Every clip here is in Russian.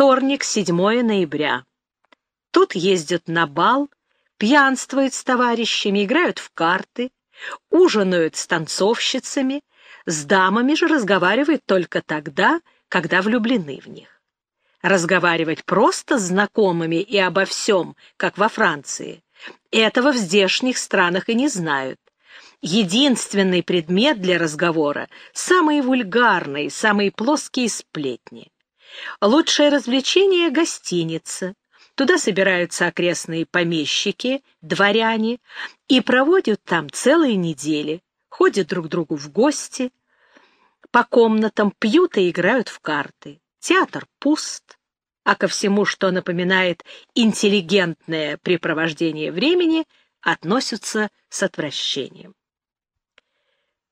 Вторник, 7 ноября. Тут ездят на бал, пьянствуют с товарищами, играют в карты, ужинают с танцовщицами, с дамами же разговаривают только тогда, когда влюблены в них. Разговаривать просто с знакомыми и обо всем, как во Франции, этого в здешних странах и не знают. Единственный предмет для разговора — самые вульгарные, самые плоские сплетни. Лучшее развлечение — гостиница. Туда собираются окрестные помещики, дворяне, и проводят там целые недели, ходят друг другу в гости, по комнатам пьют и играют в карты. Театр пуст, а ко всему, что напоминает интеллигентное препровождение времени, относятся с отвращением.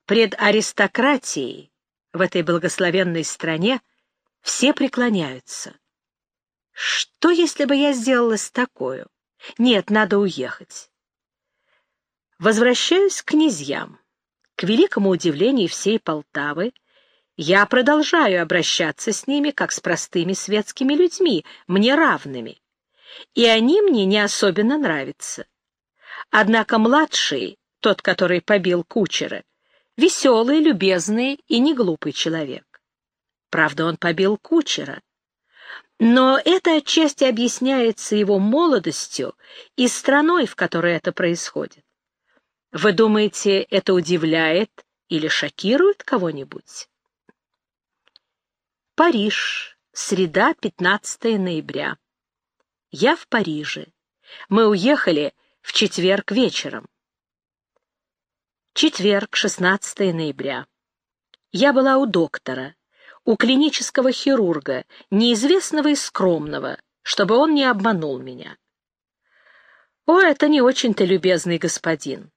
Пред аристократией в этой благословенной стране все преклоняются. Что, если бы я сделалась такое? Нет, надо уехать. Возвращаюсь к князьям. К великому удивлению всей Полтавы, я продолжаю обращаться с ними, как с простыми светскими людьми, мне равными. И они мне не особенно нравятся. Однако младший, тот, который побил кучера, веселый, любезный и неглупый человек. Правда, он побил кучера. Но это отчасти объясняется его молодостью и страной, в которой это происходит. Вы думаете, это удивляет или шокирует кого-нибудь? Париж. Среда, 15 ноября. Я в Париже. Мы уехали в четверг вечером. Четверг, 16 ноября. Я была у доктора у клинического хирурга, неизвестного и скромного, чтобы он не обманул меня. О, это не очень-то любезный господин.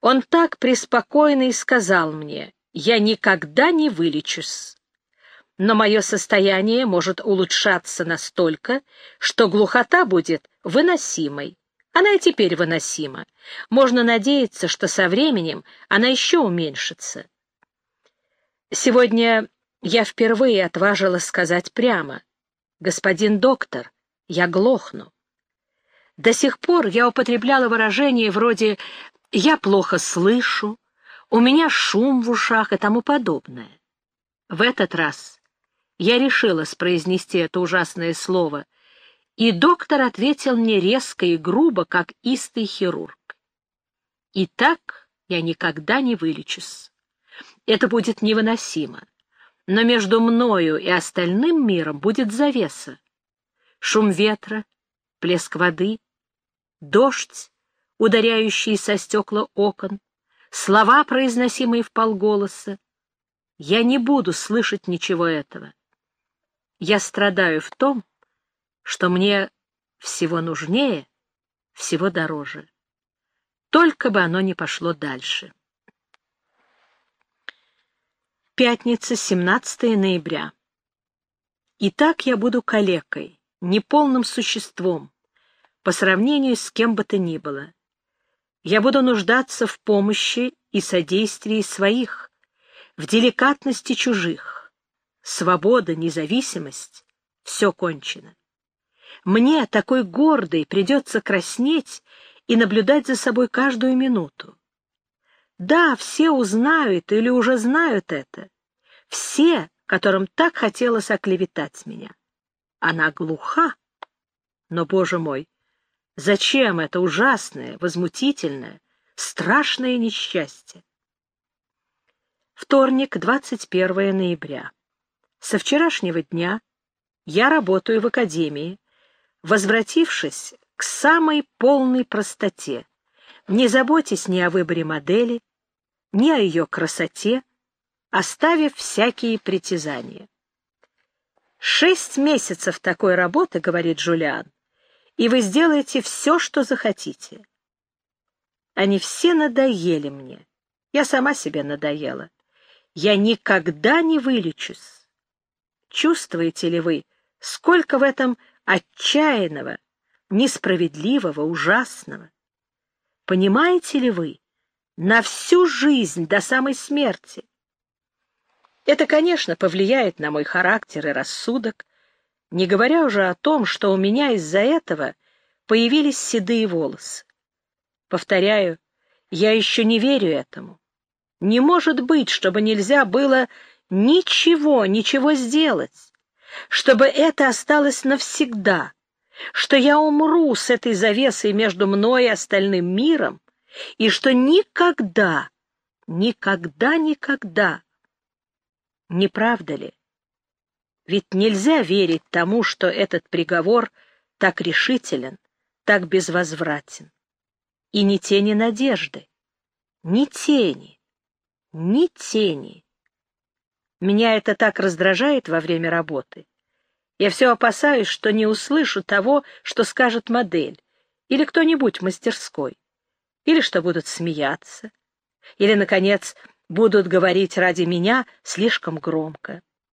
Он так преспокойно и сказал мне, я никогда не вылечусь. Но мое состояние может улучшаться настолько, что глухота будет выносимой. Она и теперь выносима. Можно надеяться, что со временем она еще уменьшится. Сегодня я впервые отважилась сказать прямо, «Господин доктор, я глохну». До сих пор я употребляла выражения вроде «я плохо слышу», «у меня шум в ушах» и тому подобное. В этот раз я решилась произнести это ужасное слово, и доктор ответил мне резко и грубо, как истый хирург. И так я никогда не вылечусь. Это будет невыносимо но между мною и остальным миром будет завеса. Шум ветра, плеск воды, дождь, ударяющий со стекла окон, слова, произносимые в полголоса. Я не буду слышать ничего этого. Я страдаю в том, что мне всего нужнее, всего дороже. Только бы оно не пошло дальше. Пятница, 17 ноября. Итак, я буду калекой, неполным существом, по сравнению с кем бы то ни было. Я буду нуждаться в помощи и содействии своих, в деликатности чужих. Свобода, независимость — все кончено. Мне, такой гордой, придется краснеть и наблюдать за собой каждую минуту. Да, все узнают или уже знают это. Все, которым так хотелось оклеветать меня. Она глуха. Но, боже мой, зачем это ужасное, возмутительное, страшное несчастье? Вторник, 21 ноября. Со вчерашнего дня я работаю в академии, возвратившись к самой полной простоте, не заботясь ни о выборе модели, ни о ее красоте, оставив всякие притязания. «Шесть месяцев такой работы, — говорит Жулиан, — и вы сделаете все, что захотите. Они все надоели мне. Я сама себе надоела. Я никогда не вылечусь. Чувствуете ли вы, сколько в этом отчаянного, несправедливого, ужасного? Понимаете ли вы, на всю жизнь до самой смерти. Это, конечно, повлияет на мой характер и рассудок, Не говоря уже о том, что у меня из-за этого появились седые волосы. Повторяю, я еще не верю этому. Не может быть, чтобы нельзя было ничего, ничего сделать, чтобы это осталось навсегда, что я умру с этой завесой между мной и остальным миром, и что никогда, никогда, никогда. Не правда ли? Ведь нельзя верить тому, что этот приговор так решителен, так безвозвратен. И ни тени надежды, ни тени, ни тени. Меня это так раздражает во время работы. Я все опасаюсь, что не услышу того, что скажет модель или кто-нибудь в мастерской, или что будут смеяться, или, наконец, будут говорить ради меня слишком громко.